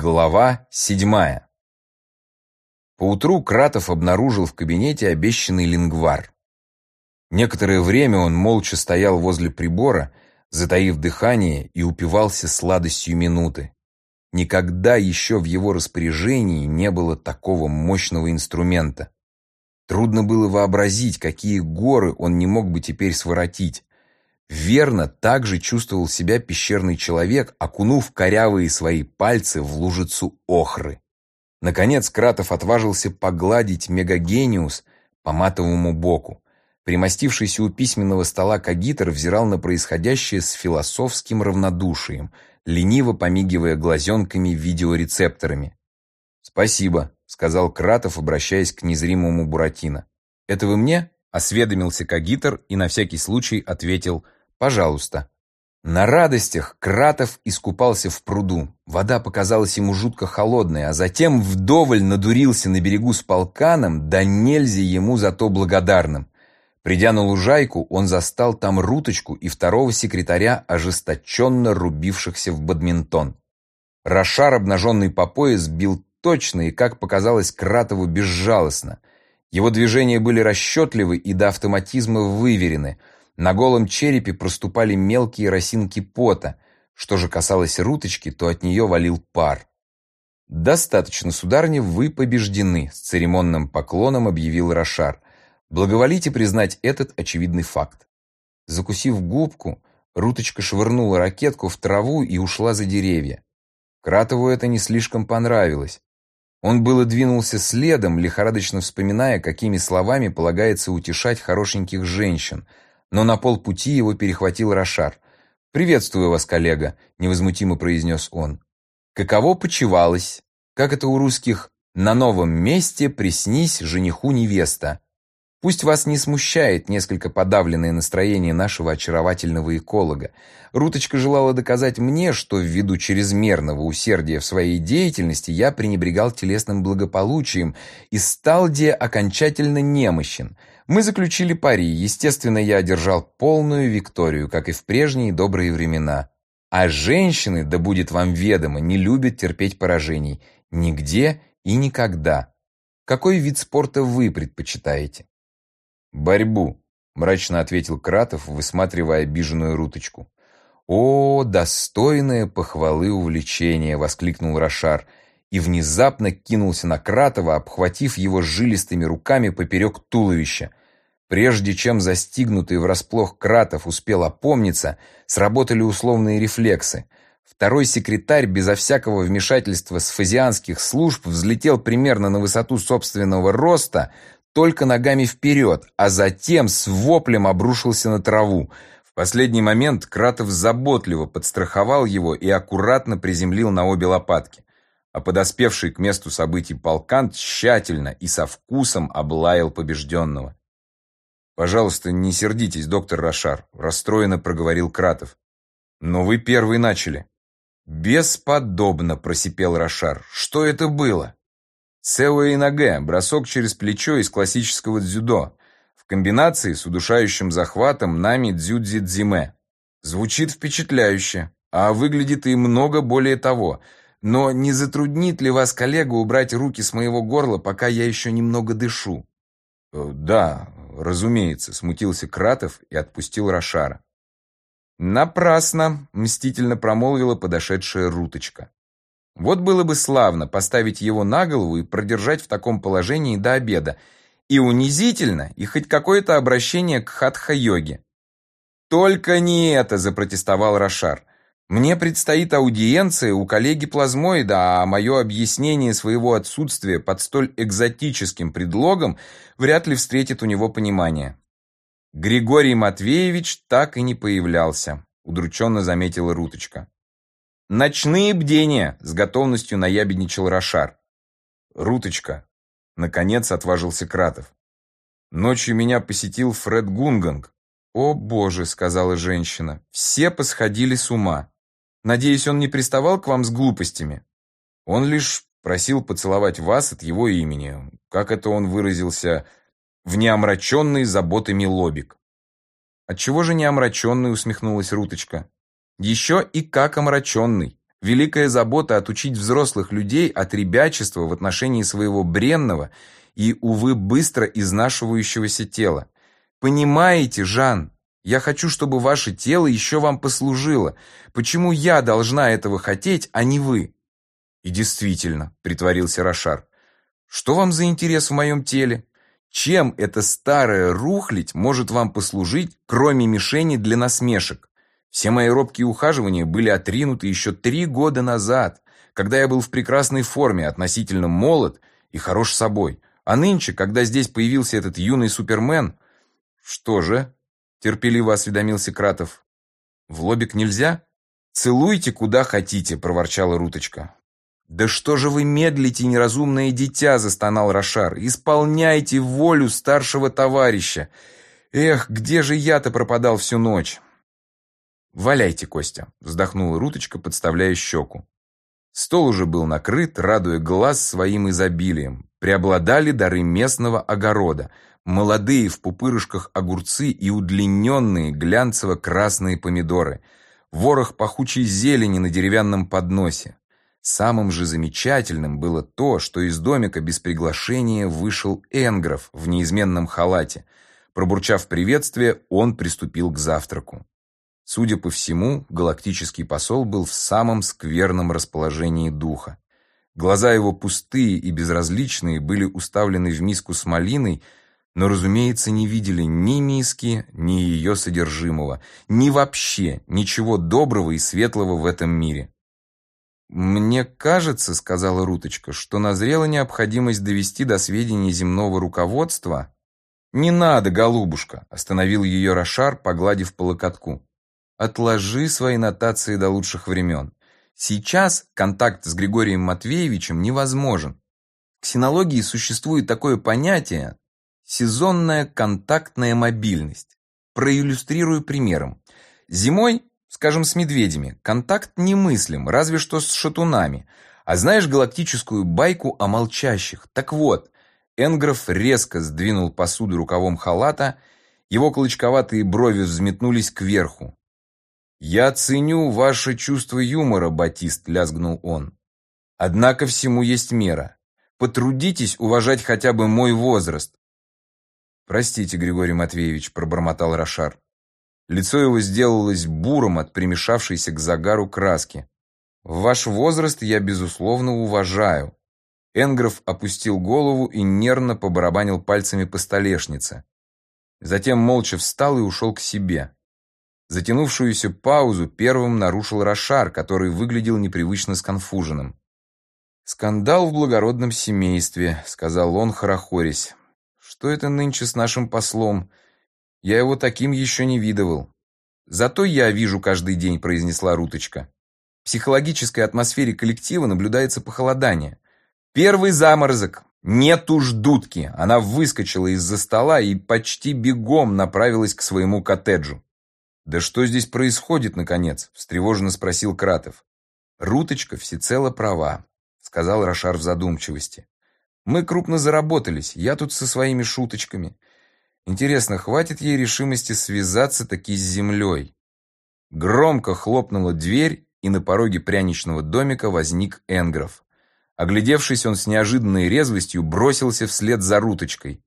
Глава седьмая. Поутру Кратов обнаружил в кабинете обещанный лингвар. Некоторое время он молча стоял возле прибора, затаив дыхание и упивался сладостью минуты. Никогда еще в его распоряжении не было такого мощного инструмента. Трудно было вообразить, какие горы он не мог бы теперь своротить. Верно, так же чувствовал себя пещерный человек, окунув корявые свои пальцы в лужицу охры. Наконец Кратов отважился погладить мегагениус по матовому боку. Примостившийся у письменного стола Кагитер взирал на происходящее с философским равнодушием, лениво помигивая глазенками видеорецепторами. «Спасибо», — сказал Кратов, обращаясь к незримому Буратино. «Это вы мне?» — осведомился Кагитер и на всякий случай ответил «Спасибо». Пожалуйста. На радостях Кратов искупался в пруду. Вода показалась ему жутко холодной, а затем вдоволь надурился на берегу с полканом, да нельзя ему зато благодарным. Придя на лужайку, он застал там Руточку и второго секретаря, ожесточенно рубившихся в бадминтон. Рошар, обнаженный по пояс, бил точно и, как показалось, Кратову безжалостно. Его движения были расчетливы и до автоматизма выверены – на голом черепе проступали мелкие росинки пота. Что же касалось Руточки, то от нее валил пар. «Достаточно, сударыня, вы побеждены», — с церемонным поклоном объявил Рошар. «Благоволите признать этот очевидный факт». Закусив губку, Руточка швырнула ракетку в траву и ушла за деревья. Кратову это не слишком понравилось. Он было двинулся следом, лихорадочно вспоминая, какими словами полагается утешать хорошеньких женщин — но на полпути его перехватил Рошар. «Приветствую вас, коллега», — невозмутимо произнес он. «Каково почевалось? Как это у русских? На новом месте приснись жениху невеста. Пусть вас не смущает несколько подавленное настроение нашего очаровательного эколога. Руточка желала доказать мне, что ввиду чрезмерного усердия в своей деятельности я пренебрегал телесным благополучием и стал де окончательно немощен. Мы заключили пари, естественно, я одержал полную викторию, как и в прежние добрые времена. А женщины, да будет вам ведомо, не любят терпеть поражений. Нигде и никогда. Какой вид спорта вы предпочитаете? «Борьбу», — мрачно ответил Кратов, высматривая обиженную Руточку. «О, достойное похвалы увлечение!» — воскликнул Рошар и внезапно кинулся на Кратова, обхватив его жилистыми руками поперек туловища. Прежде чем застигнутый врасплох Кратов успел опомниться, сработали условные рефлексы. Второй секретарь безо всякого вмешательства с фазианских служб взлетел примерно на высоту собственного роста, только ногами вперед, а затем с воплем обрушился на траву. В последний момент Кратов заботливо подстраховал его и аккуратно приземлил на обе лопатки. А подоспевший к месту событий полкан тщательно и со вкусом облаял побежденного. «Пожалуйста, не сердитесь, доктор Рошар», — расстроенно проговорил Кратов. «Но вы первый начали». «Бесподобно!» — просипел Рошар. «Что это было?» Целая ноге, бросок через плечо из классического дзюдо, в комбинации с удушающим захватом нами дзюдзи-дзиме. Звучит впечатляюще, а выглядит и много более того. Но не затруднит ли вас, коллега, убрать руки с моего горла, пока я еще немного дышу? Э, да, разумеется, смутился Кратов и отпустил Рошара. Напрасно, мстительно промолвила подошедшая Руточка. Вот было бы славно поставить его на голову и продержать в таком положении до обеда. И унизительно, и хоть какое-то обращение к хатха-йоге. «Только не это!» – запротестовал Рошар. «Мне предстоит аудиенция у коллеги Плазмоида, а мое объяснение своего отсутствия под столь экзотическим предлогом вряд ли встретит у него понимание». Григорий Матвеевич так и не появлялся, удрученно заметила Руточка. «Ночные бдения!» — с готовностью наябедничал Рошар. «Руточка!» — наконец отважился Кратов. «Ночью меня посетил Фред Гунганг». «О, боже!» — сказала женщина. «Все посходили с ума. Надеюсь, он не приставал к вам с глупостями?» «Он лишь просил поцеловать вас от его имени. Как это он выразился? В неомраченный заботами лобик». «Отчего же неомраченный?» — усмехнулась Руточка. Еще и как омраченный. Великая забота отучить взрослых людей от ребячества в отношении своего бренного и, увы, быстро изнашивающегося тела. Понимаете, Жан, я хочу, чтобы ваше тело еще вам послужило. Почему я должна этого хотеть, а не вы? И действительно, притворился Рошар. Что вам за интерес в моем теле? Чем эта старая рухлядь может вам послужить, кроме мишени для насмешек? Все мои робкие ухаживания были отринуты еще три года назад, когда я был в прекрасной форме, относительно молод и хорош собой. А нынче, когда здесь появился этот юный супермен... Что же? Терпеливо осведомился Кратов. В лобик нельзя? Целуйте куда хотите, проворчала Руточка. «Да что же вы медлите, неразумное дитя!» – застонал Рошар. «Исполняйте волю старшего товарища! Эх, где же я-то пропадал всю ночь?» «Валяйте, Костя!» – вздохнула Руточка, подставляя щеку. Стол уже был накрыт, радуя глаз своим изобилием. Преобладали дары местного огорода. Молодые в пупырышках огурцы и удлиненные глянцево-красные помидоры. Ворох пахучей зелени на деревянном подносе. Самым же замечательным было то, что из домика без приглашения вышел Энгров в неизменном халате. Пробурчав приветствие, он приступил к завтраку. Судя по всему, галактический посол был в самом скверном расположении духа. Глаза его пустые и безразличные были уставлены в миску с малиной, но, разумеется, не видели ни миски, ни ее содержимого, ни вообще ничего доброго и светлого в этом мире. «Мне кажется, — сказала Руточка, — что назрела необходимость довести до сведения земного руководства...» «Не надо, голубушка!» — остановил ее Рошар, погладив по локотку. «Отложи свои нотации до лучших времен. Сейчас контакт с Григорием Матвеевичем невозможен. В ксенологии существует такое понятие — сезонная контактная мобильность. Проиллюстрирую примером. Зимой Скажем, с медведями. Контакт немыслим, разве что с шатунами. А знаешь галактическую байку о молчащих? Так вот, Энгров резко сдвинул посуду рукавом халата, его клочковатые брови взметнулись кверху. «Я ценю ваше чувство юмора, Батист», — лязгнул он. «Однако всему есть мера. Потрудитесь уважать хотя бы мой возраст». «Простите, Григорий Матвеевич», — пробормотал Рошар. Лицо его сделалось буром от примешавшейся к загару краски. «Ваш возраст я, безусловно, уважаю». Энгров опустил голову и нервно побарабанил пальцами по столешнице. Затем молча встал и ушел к себе. Затянувшуюся паузу первым нарушил Рошар, который выглядел непривычно сконфуженным. «Скандал в благородном семействе», — сказал он, хорохорясь. «Что это нынче с нашим послом? Я его таким еще не видывал. Зато я вижу каждый день, произнесла Руточка. В психологической атмосфере коллектива наблюдается похолодание. Первый заморозок. Нет уж дудки. Она выскочила из-за стола и почти бегом направилась к своему коттеджу. «Да что здесь происходит, наконец?» – встревоженно спросил Кратов. «Руточка всецело права», – сказал Рошар в задумчивости. «Мы крупно заработались, я тут со своими шуточками. Интересно, хватит ей решимости связаться таки с землей? Громко хлопнула дверь, и на пороге пряничного домика возник Энгров. Оглядевшись, он с неожиданной резвостью бросился вслед за Руточкой.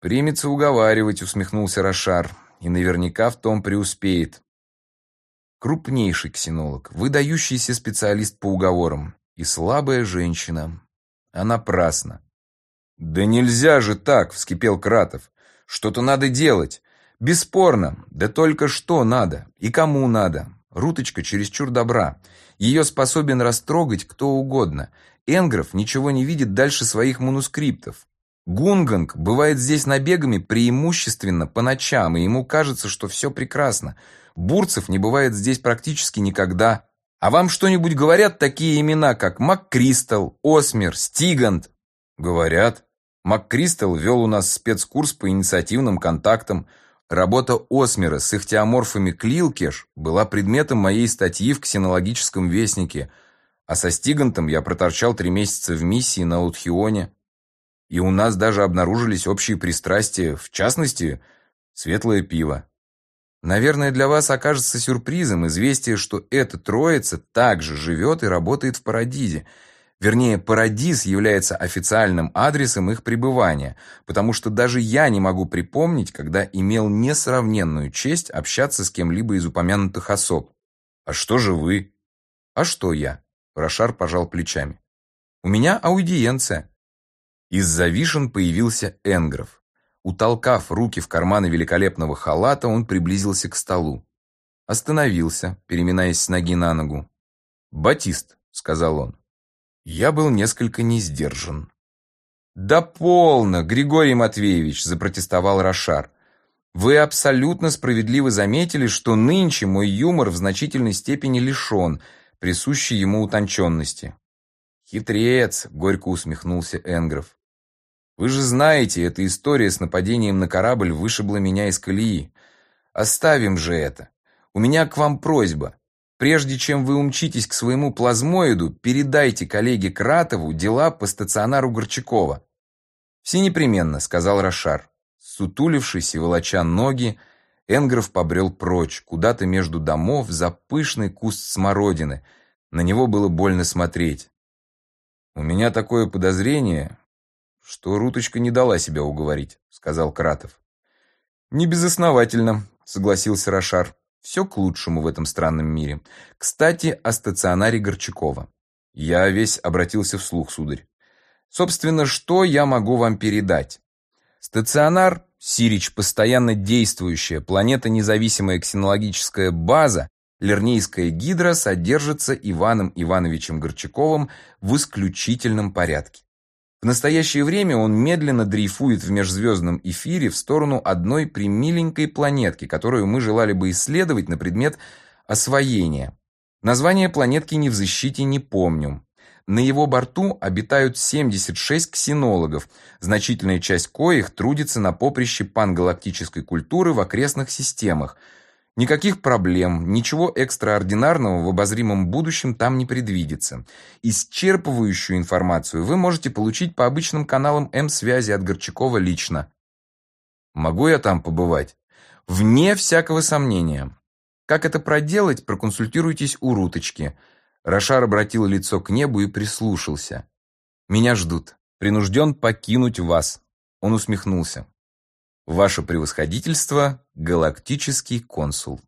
«Примется уговаривать», — усмехнулся Рошар, — «и наверняка в том преуспеет». Крупнейший ксенолог, выдающийся специалист по уговорам и слабая женщина. А напрасно. «Да нельзя же так!» — вскипел Кратов. Что-то надо делать. Бесспорно. Да только что надо. И кому надо. Руточка чересчур добра. Ее способен растрогать кто угодно. Энгров ничего не видит дальше своих манускриптов. Гунганг бывает здесь набегами преимущественно по ночам, и ему кажется, что все прекрасно. Бурцев не бывает здесь практически никогда. А вам что-нибудь говорят такие имена, как МакКристал, Осмер, Стигант? Говорят. МакКристал вел у нас спецкурс по инициативным контактам. Работа Осмера с ихтиоморфами Клилкеш была предметом моей статьи в ксенологическом вестнике, а со Стигантом я проторчал три месяца в миссии на Утхионе. И у нас даже обнаружились общие пристрастия, в частности, светлое пиво. Наверное, для вас окажется сюрпризом известие, что эта троица также живет и работает в Парадизе. Вернее, Парадиз является официальным адресом их пребывания, потому что даже я не могу припомнить, когда имел несравненную честь общаться с кем-либо из упомянутых особ. А что же вы? А что я? Рошар пожал плечами. У меня аудиенция. Из-за вишен появился Энгров. Утолкав руки в карманы великолепного халата, он приблизился к столу. Остановился, переминаясь с ноги на ногу. «Батист», — сказал он. Я был несколько не сдержан. «Да полно, Григорий Матвеевич!» – запротестовал Рошар. «Вы абсолютно справедливо заметили, что нынче мой юмор в значительной степени лишен, присущей ему утонченности». «Хитрец!» – горько усмехнулся Энгров. Вы же знаете, эта история с нападением на корабль вышибла меня из колеи. Оставим же это. У меня к вам просьба. Прежде чем вы умчитесь к своему плазмоиду, передайте коллеге Кратову дела по стационару Горчакова. «Все непременно», — сказал Рошар. Сутулившись и волоча ноги, Энгров побрел прочь, куда-то между домов, за пышный куст смородины. На него было больно смотреть. «У меня такое подозрение, что Руточка не дала себя уговорить», — сказал Кратов. «Не безосновательно», — согласился Рошар. «Все к лучшему в этом странном мире. Кстати, о стационаре Горчакова». Я весь обратился вслух, сударь. «Собственно, что я могу вам передать?» Стационар, Сирич, постоянно действующая, планета-независимая ксенологическая база, Лернейская гидра содержится Иваном Ивановичем Горчаковым в исключительном порядке. В настоящее время он медленно дрейфует в межзвездном эфире в сторону одной примиленькой планетки, которую мы желали бы исследовать на предмет освоения. Название планетки не в защите не помню. На его борту обитают 76 ксенологов, значительная часть коих трудится на поприще пангалактической культуры в окрестных системах – Никаких проблем, ничего экстраординарного в обозримом будущем там не предвидится. Исчерпывающую информацию вы можете получить по обычным каналам М-связи от Горчакова лично. Могу я там побывать? Вне всякого сомнения. Как это проделать, проконсультируйтесь у Руточки. Рошар обратил лицо к небу и прислушался. Меня ждут. Принужден покинуть вас. Он усмехнулся. Ваше превосходительство, галактический консул.